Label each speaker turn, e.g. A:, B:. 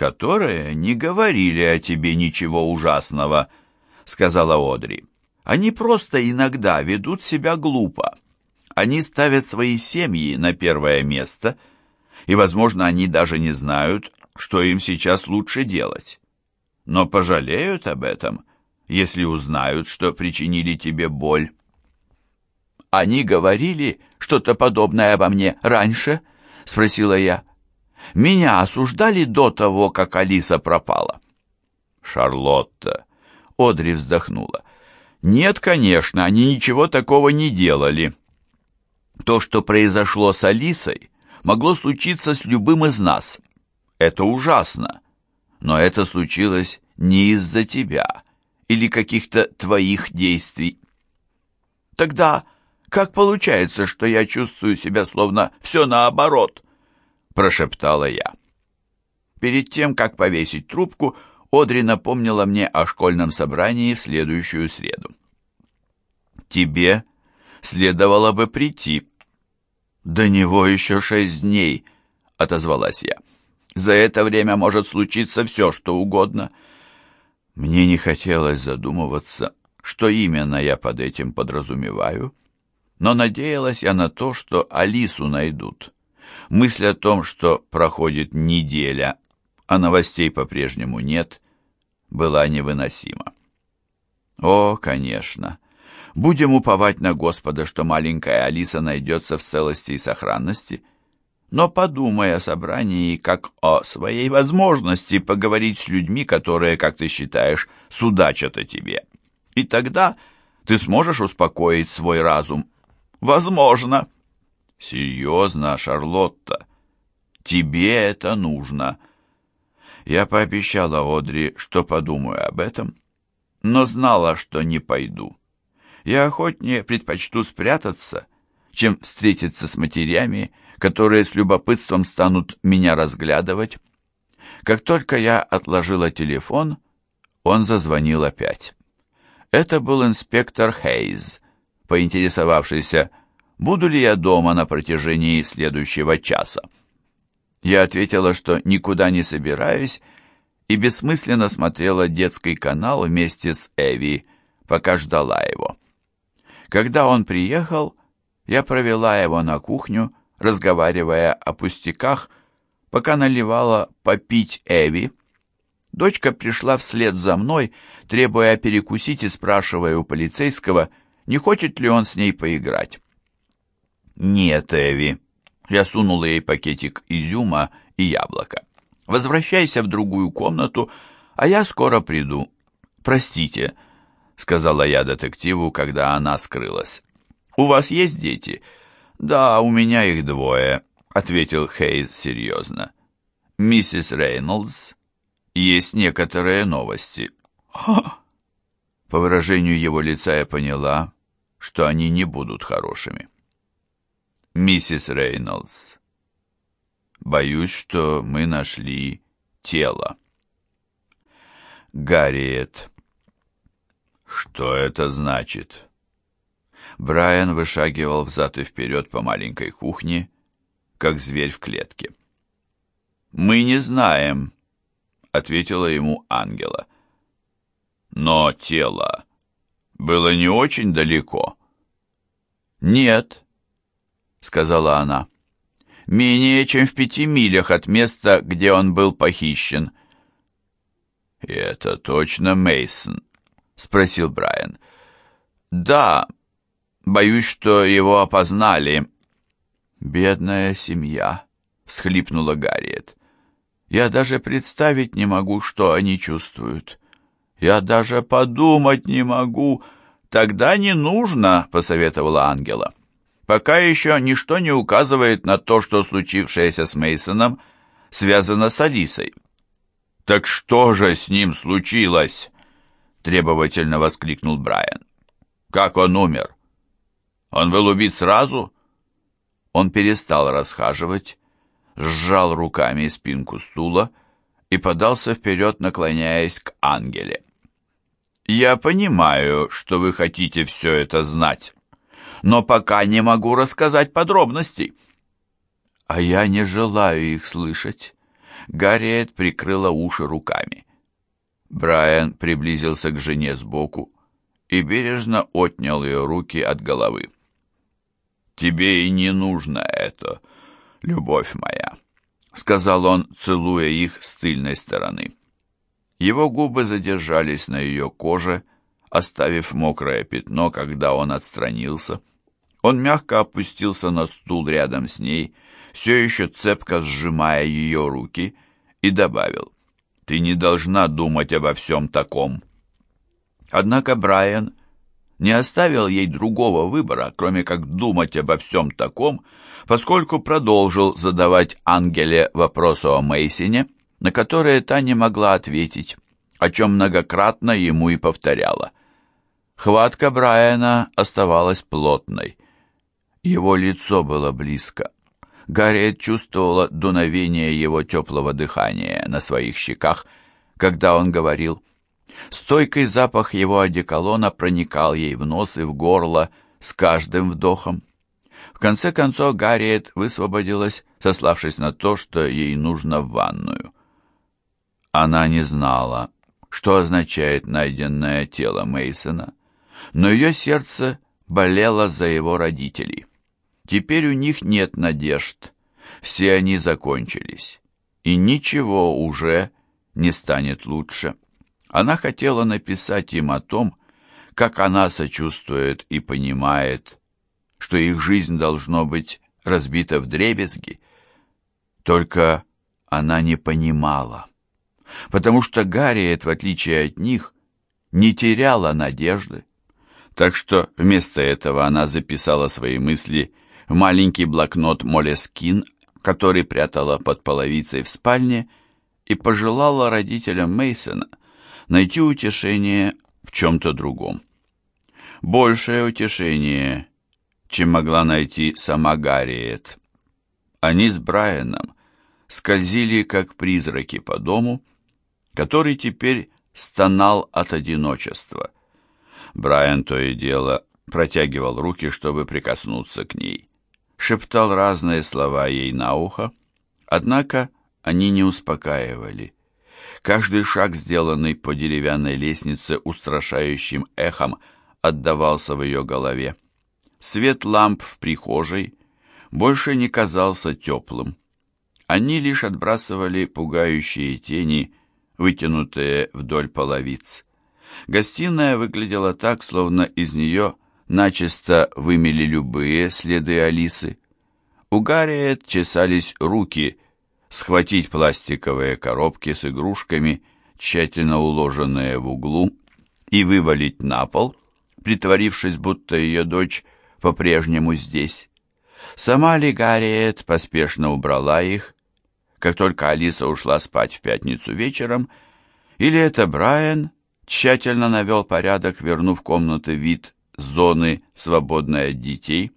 A: которые не говорили о тебе ничего ужасного», — сказала Одри. «Они просто иногда ведут себя глупо. Они ставят свои семьи на первое место, и, возможно, они даже не знают, что им сейчас лучше делать. Но пожалеют об этом, если узнают, что причинили тебе боль». «Они говорили что-то подобное обо мне раньше?» — спросила я. «Меня осуждали до того, как Алиса пропала». «Шарлотта!» — Одри вздохнула. «Нет, конечно, они ничего такого не делали. То, что произошло с Алисой, могло случиться с любым из нас. Это ужасно. Но это случилось не из-за тебя или каких-то твоих действий.
B: Тогда как получается, что я чувствую себя словно все наоборот?» Прошептала я. Перед тем, как повесить трубку, Одри напомнила мне о школьном собрании в следующую среду.
A: «Тебе следовало бы прийти».
B: «До него еще шесть дней», — отозвалась я. «За это время может случиться все, что угодно».
A: Мне не хотелось задумываться, что именно я под этим подразумеваю, но надеялась я на то, что Алису найдут. Мысль о том, что проходит неделя, а новостей по-прежнему нет, была невыносима. О, конечно. Будем уповать на Господа, что маленькая Алиса найдется в целости и сохранности. Но подумай о собрании как о своей возможности поговорить с людьми, которые, как ты считаешь, судачат о тебе. И тогда ты сможешь успокоить свой разум. Возможно. Серьезно, Шарлотта, тебе это нужно. Я пообещала Одри, что подумаю об этом, но знала, что не пойду. Я охотнее предпочту спрятаться, чем встретиться с матерями, которые с любопытством станут меня разглядывать. Как только я отложила телефон, он зазвонил опять. Это был инспектор Хейз, поинтересовавшийся, буду ли я дома на протяжении следующего часа. Я ответила, что никуда не собираюсь, и бессмысленно смотрела детский канал вместе с Эви, пока ждала его. Когда он приехал, я провела его на кухню, разговаривая о пустяках, пока наливала попить Эви. Дочка пришла вслед за мной, требуя перекусить и спрашивая у полицейского, не хочет ли он с ней поиграть. «Нет, Эви». Я сунула ей пакетик изюма и яблоко. «Возвращайся в другую комнату, а я скоро приду. Простите», — сказала я детективу, когда она скрылась. «У вас есть дети?» «Да, у меня их двое», — ответил Хейз серьезно. «Миссис Рейнольдс, есть некоторые новости». «Ха!» По выражению его лица я поняла, что они не будут хорошими миссис Рейнольдс. Боюсь, что мы нашли тело. Гарриет. Что это значит? Брайан вышагивал взад и вперед по маленькой кухне, как зверь в клетке. «Мы не знаем», — ответила ему ангела. «Но тело было не очень далеко». «Нет», — сказала она. «Менее чем в пяти милях от места, где он был похищен». «И это точно Мейсон? спросил Брайан. «Да, боюсь, что его опознали». «Бедная семья», — всхлипнула Гарриет. «Я даже представить не могу, что они чувствуют. Я даже подумать не могу». «Тогда не нужно», — посоветовала Ангела. Пока еще ничто не указывает на то, что случившееся с Мейсоном связано с Алисой. «Так что же с ним случилось?» — требовательно воскликнул Брайан. «Как он умер? Он был убит сразу?» Он перестал расхаживать, сжал руками спинку стула и подался вперед, наклоняясь к Ангеле. «Я понимаю, что вы хотите все это знать» но пока не могу рассказать подробностей». «А я не желаю их слышать».
B: Гарриет прикрыла уши руками. Брайан приблизился к жене сбоку и бережно отнял ее руки от головы. «Тебе и не нужно это, любовь моя», — сказал он, целуя их с тыльной стороны. Его губы задержались на ее коже, оставив мокрое пятно, когда он отстранился. Он мягко опустился на стул рядом с ней, все еще цепко сжимая ее руки, и добавил, «Ты не должна думать обо всем таком». Однако Брайан не оставил ей другого выбора, кроме как думать обо всем таком, поскольку продолжил задавать Ангеле вопросы о Мейсине, на которые та не могла ответить, о чем многократно ему и повторяла. Хватка Брайана оставалась плотной. Его лицо было близко. Гарриет чувствовала дуновение его теплого дыхания на своих щеках, когда он говорил. Стойкий запах его одеколона проникал ей в нос и в горло с каждым вдохом. В конце концов Гарриет высвободилась, сославшись на то, что ей нужно в ванную. Она не знала, что означает найденное тело Мейсона, но ее сердце болело за его родителей. Теперь у них нет надежд. Все они закончились. И ничего уже не станет лучше. Она хотела написать им о том, как она сочувствует и понимает, что их жизнь должно быть разбита в дребезги. Только она не понимала, потому что Гарриет, в отличие от них, не теряла надежды. Так что вместо этого она записала свои мысли маленький блокнот Молескин, который прятала под половицей в спальне, и пожелала родителям Мейсона найти утешение в чем-то другом. Большее утешение, чем могла найти сама Гарриет. Они с Брайаном скользили, как призраки по дому, который теперь стонал от одиночества. Брайан то и дело протягивал руки, чтобы прикоснуться к ней шептал разные слова ей на ухо, однако они не успокаивали. Каждый шаг, сделанный по деревянной лестнице, устрашающим эхом отдавался в ее голове. Свет ламп в прихожей больше не казался теплым. Они лишь отбрасывали пугающие тени, вытянутые вдоль половиц. Гостиная выглядела так, словно из нее начисто вымели любые следы Алисы. У Гарриет чесались руки схватить пластиковые коробки с игрушками, тщательно уложенные в углу, и вывалить на пол, притворившись, будто ее дочь по-прежнему здесь. Сама ли Гарриет поспешно убрала их, как только Алиса ушла спать в пятницу вечером, или это Брайан тщательно навел порядок, вернув комнаты вид зоны, свободной от детей.